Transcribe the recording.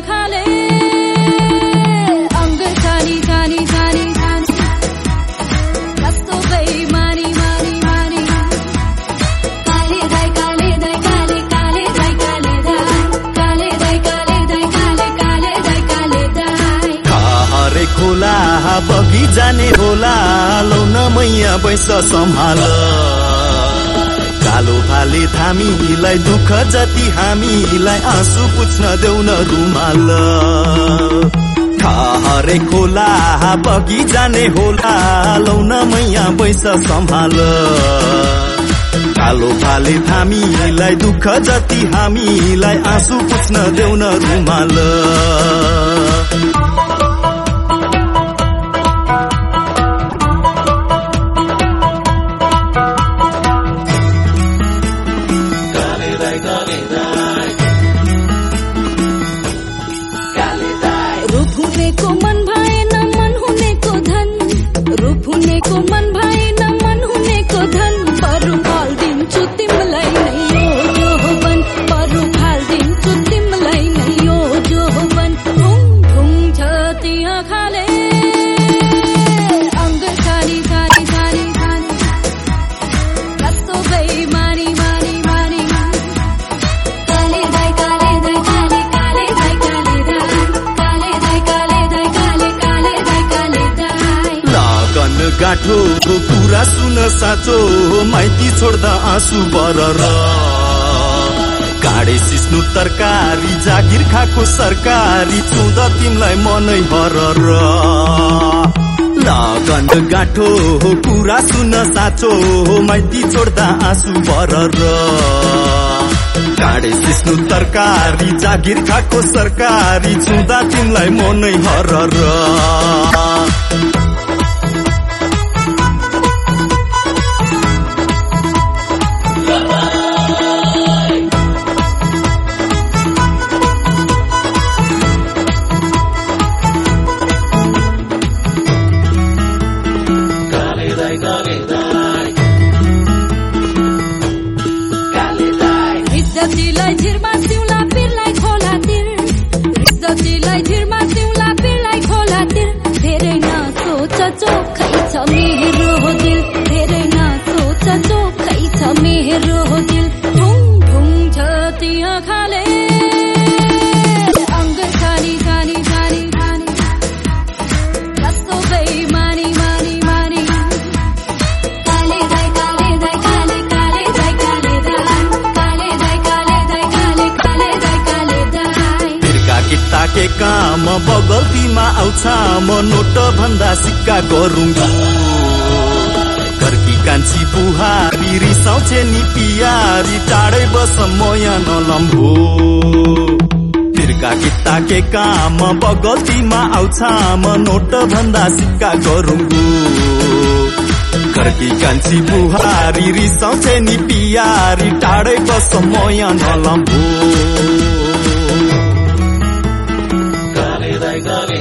खाले। बगी जाने होला लौन मैया बैस सम्हाल। कालो फाले थामीलाई दुःख जति हामीलाई आँसु पुछ्न देऊ न रुमाल। हरे खोला बगी जाने होला लौन मैया बैस सम्हाल। कालो फाले थामीलाई दुःख जति हामीलाई आँसु पुछ्न देऊ न रुमाल गाठो कुरा सुन साँचो माइती छोड्दा आँसु बर काडे सिस्नु तरकारी जागिर खाएको सरकारी चुद तिमीलाई मनै हर लगन गाठो कुरा सुन साँचो माइती छोड्दा आँसु बर काडे सिस्नु तरकारी जागिर खाएको सरकारी छुँदा तिमीलाई मनै हर के काम बगल्तीमा आउँछ। म नोट भन्दा सिक्का गरौँ। कर्की कान्छी बुहारी रिसाउँछे नि पियारी। टाढै बस मया नलम्भो तिर्का किता के काम बगल्तीमा आउँछ। म नोट भन्दा सिक्का गरौँ। कर्की कान्छी बुहारी रिसाउँछे नि पियारी। टाढै बस मया नलम्भो Rizali.